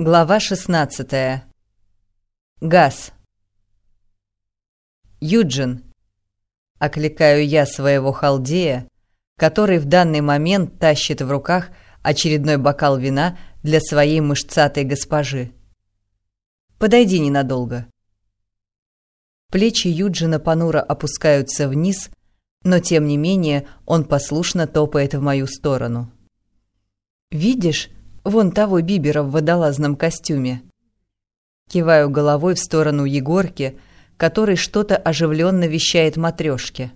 Глава 16. Газ. Юджин. Окликаю я своего халдея, который в данный момент тащит в руках очередной бокал вина для своей мышцатой госпожи. Подойди ненадолго. Плечи Юджина понуро опускаются вниз, но тем не менее он послушно топает в мою сторону. «Видишь, вон того Бибера в водолазном костюме. Киваю головой в сторону Егорки, который что-то оживленно вещает матрешке.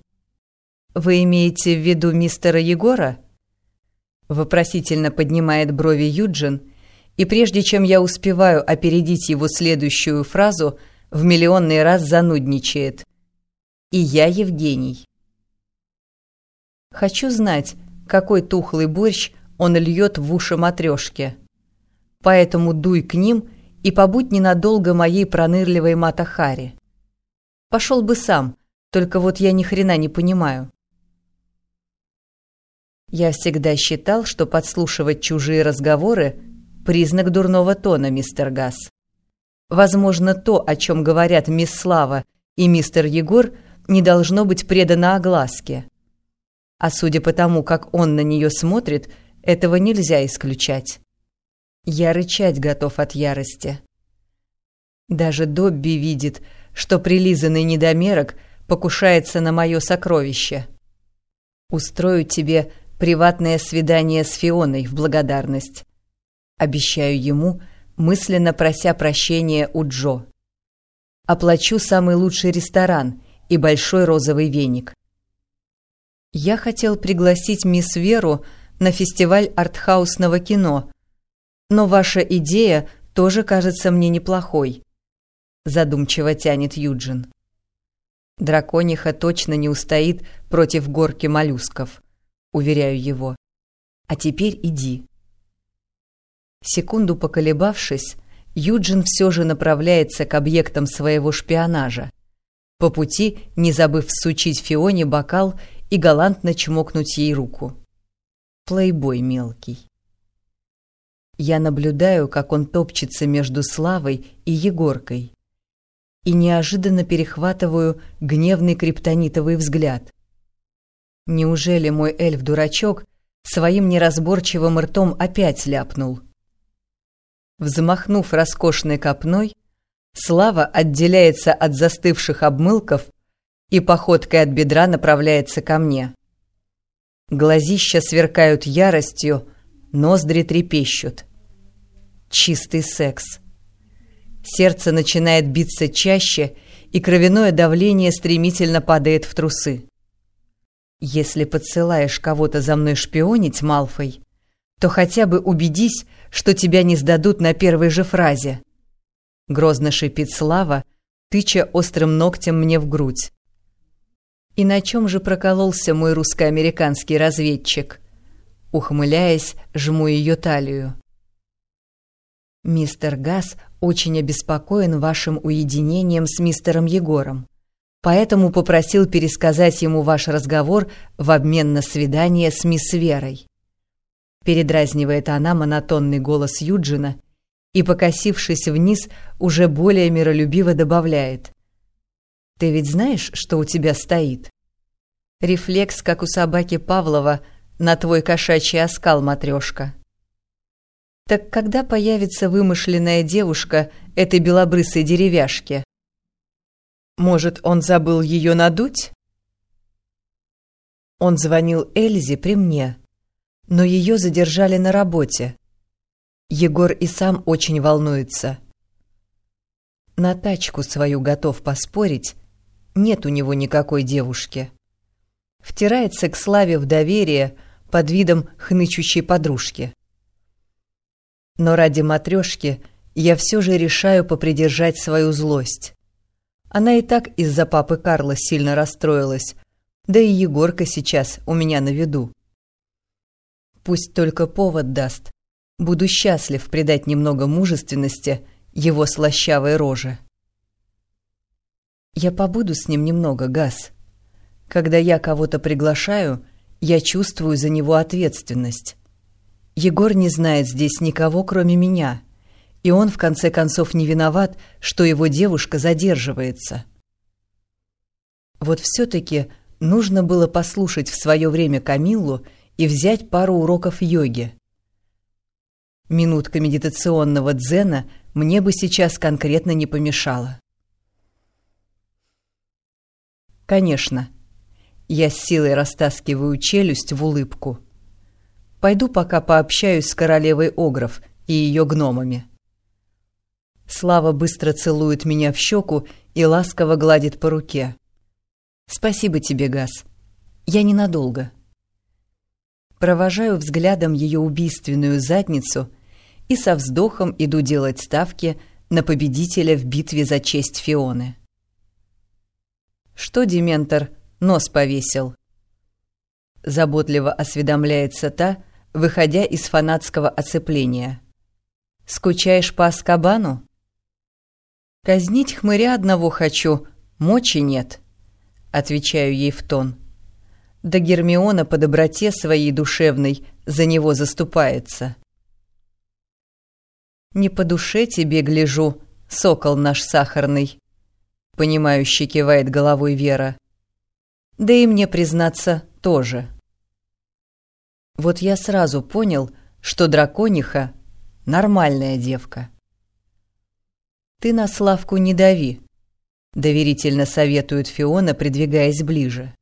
«Вы имеете в виду мистера Егора?» Вопросительно поднимает брови Юджин, и прежде чем я успеваю опередить его следующую фразу, в миллионный раз занудничает. «И я Евгений». Хочу знать, какой тухлый борщ он льет в уши матрешки. Поэтому дуй к ним и побудь ненадолго моей пронырливой Матахари. Пошел бы сам, только вот я ни хрена не понимаю. Я всегда считал, что подслушивать чужие разговоры – признак дурного тона, мистер Гасс. Возможно, то, о чем говорят мисс Слава и мистер Егор, не должно быть предано огласке. А судя по тому, как он на нее смотрит – этого нельзя исключать. Я рычать готов от ярости. Даже Добби видит, что прилизанный недомерок покушается на мое сокровище. Устрою тебе приватное свидание с Фионой в благодарность. Обещаю ему, мысленно прося прощения у Джо. Оплачу самый лучший ресторан и большой розовый веник. Я хотел пригласить мисс Веру на фестиваль артхаусного кино. Но ваша идея тоже кажется мне неплохой. Задумчиво тянет Юджин. Дракониха точно не устоит против горки моллюсков, уверяю его. А теперь иди. Секунду поколебавшись, Юджин все же направляется к объектам своего шпионажа, по пути не забыв всучить Фионе бокал и галантно чмокнуть ей руку плейбой мелкий. Я наблюдаю, как он топчется между Славой и Егоркой, и неожиданно перехватываю гневный криптонитовый взгляд. Неужели мой эльф-дурачок своим неразборчивым ртом опять ляпнул? Взмахнув роскошной копной, Слава отделяется от застывших обмылков и походкой от бедра направляется ко мне. Глазища сверкают яростью, ноздри трепещут. Чистый секс. Сердце начинает биться чаще, и кровяное давление стремительно падает в трусы. Если подсылаешь кого-то за мной шпионить, Малфой, то хотя бы убедись, что тебя не сдадут на первой же фразе. Грозно шипит Слава, тыча острым ногтем мне в грудь. И на чем же прокололся мой русско-американский разведчик? Ухмыляясь, жму ее талию. Мистер Гасс очень обеспокоен вашим уединением с мистером Егором, поэтому попросил пересказать ему ваш разговор в обмен на свидание с мисс Верой. Передразнивает она монотонный голос Юджина и, покосившись вниз, уже более миролюбиво добавляет. Ты ведь знаешь, что у тебя стоит? Рефлекс, как у собаки Павлова, на твой кошачий оскал, матрешка. Так когда появится вымышленная девушка этой белобрысой деревяшки? Может, он забыл ее надуть? Он звонил Эльзе при мне, но ее задержали на работе. Егор и сам очень волнуется. На тачку свою готов поспорить, нет у него никакой девушки. Втирается к Славе в доверие под видом хнычущей подружки. Но ради матрешки я все же решаю попридержать свою злость. Она и так из-за папы Карла сильно расстроилась, да и Егорка сейчас у меня на виду. Пусть только повод даст. Буду счастлив придать немного мужественности его слащавой роже. Я побуду с ним немного, Газ. Когда я кого-то приглашаю, я чувствую за него ответственность. Егор не знает здесь никого, кроме меня, И он, в конце концов, не виноват, что его девушка задерживается. Вот все-таки нужно было послушать в свое время Камиллу и взять пару уроков йоги. Минутка медитационного дзена мне бы сейчас конкретно не помешала. Конечно, я с силой растаскиваю челюсть в улыбку. Пойду пока пообщаюсь с королевой Огров и ее гномами. Слава быстро целует меня в щеку и ласково гладит по руке. «Спасибо тебе, Газ. Я ненадолго». Провожаю взглядом ее убийственную задницу и со вздохом иду делать ставки на победителя в битве за честь Фионы. «Что, Дементор, нос повесил?» Заботливо осведомляется та, выходя из фанатского оцепления. «Скучаешь по Аскабану?» «Казнить хмыря одного хочу, мочи нет», — отвечаю ей в тон. Да Гермиона по доброте своей душевной за него заступается. «Не по душе тебе гляжу, сокол наш сахарный», — понимающе кивает головой Вера. «Да и мне, признаться, тоже». Вот я сразу понял, что дракониха — нормальная девка. «Ты на Славку не дави», — доверительно советует Фиона, придвигаясь ближе.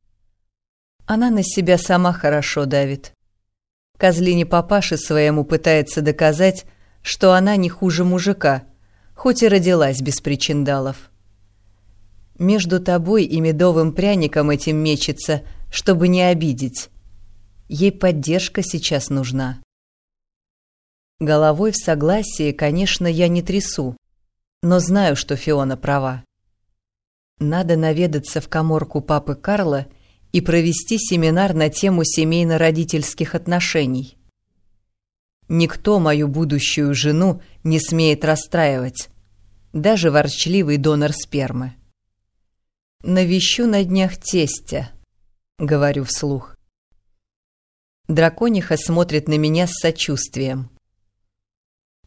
Она на себя сама хорошо давит. Козлине папаше своему пытается доказать, что она не хуже мужика, хоть и родилась без причиндалов. Между тобой и медовым пряником этим мечется, чтобы не обидеть. Ей поддержка сейчас нужна. Головой в согласии, конечно, я не трясу, но знаю, что Фиона права. Надо наведаться в коморку папы Карла и провести семинар на тему семейно-родительских отношений. Никто мою будущую жену не смеет расстраивать, даже ворчливый донор спермы. «Навещу на днях тестя», — говорю вслух. Дракониха смотрит на меня с сочувствием.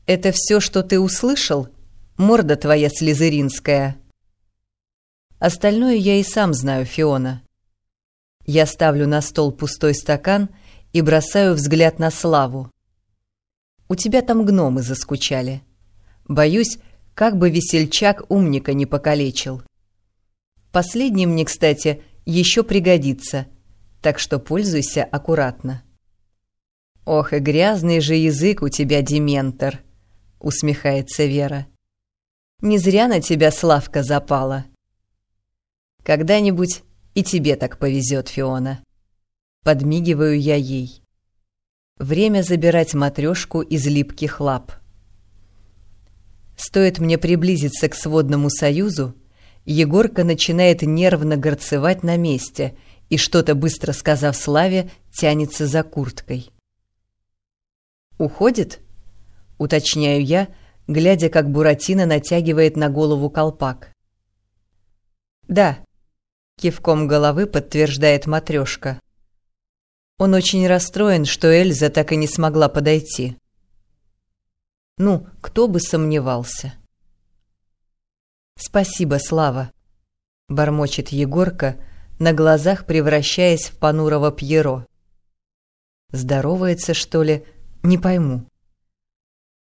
«Это все, что ты услышал?» морда твоя слезеринская. Остальное я и сам знаю, Фиона. Я ставлю на стол пустой стакан и бросаю взгляд на Славу. У тебя там гномы заскучали. Боюсь, как бы весельчак умника не покалечил. Последний мне, кстати, еще пригодится, так что пользуйся аккуратно. «Ох, и грязный же язык у тебя, Дементор!» — усмехается Вера. Не зря на тебя Славка запала. Когда-нибудь и тебе так повезет, Фиона. Подмигиваю я ей. Время забирать матрешку из липких лап. Стоит мне приблизиться к сводному союзу, Егорка начинает нервно горцевать на месте и, что-то быстро сказав Славе, тянется за курткой. «Уходит?» — уточняю я, — глядя, как Буратино натягивает на голову колпак. «Да», — кивком головы подтверждает матрешка. Он очень расстроен, что Эльза так и не смогла подойти. Ну, кто бы сомневался. «Спасибо, Слава», — бормочет Егорка, на глазах превращаясь в понурого Пьеро. «Здоровается, что ли? Не пойму».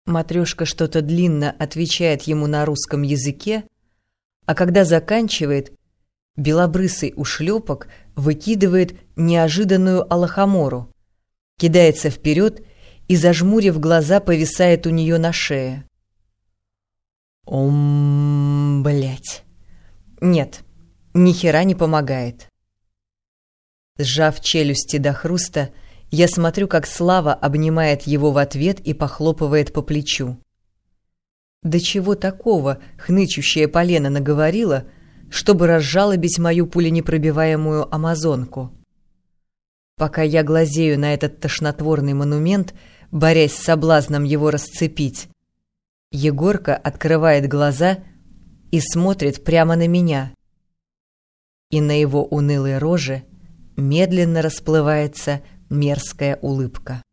Матрёшка что-то длинно отвечает ему на русском языке, а когда заканчивает, белобрысый ушлепок выкидывает неожиданную алахомору, кидается вперед и, зажмурив глаза, повисает у нее на шее. Ом, блять. Нет, ни хера не помогает. Сжав челюсти до хруста, я смотрю, как Слава обнимает его в ответ и похлопывает по плечу. До чего такого хнычущая полена наговорила, чтобы разжалобить мою пуленепробиваемую амазонку? Пока я глазею на этот тошнотворный монумент, борясь с соблазном его расцепить, Егорка открывает глаза и смотрит прямо на меня. И на его унылой роже медленно расплывается мерзкая улыбка.